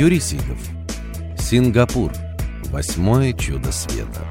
Юрий Сидов. Сингапур. Восьмое чудо света.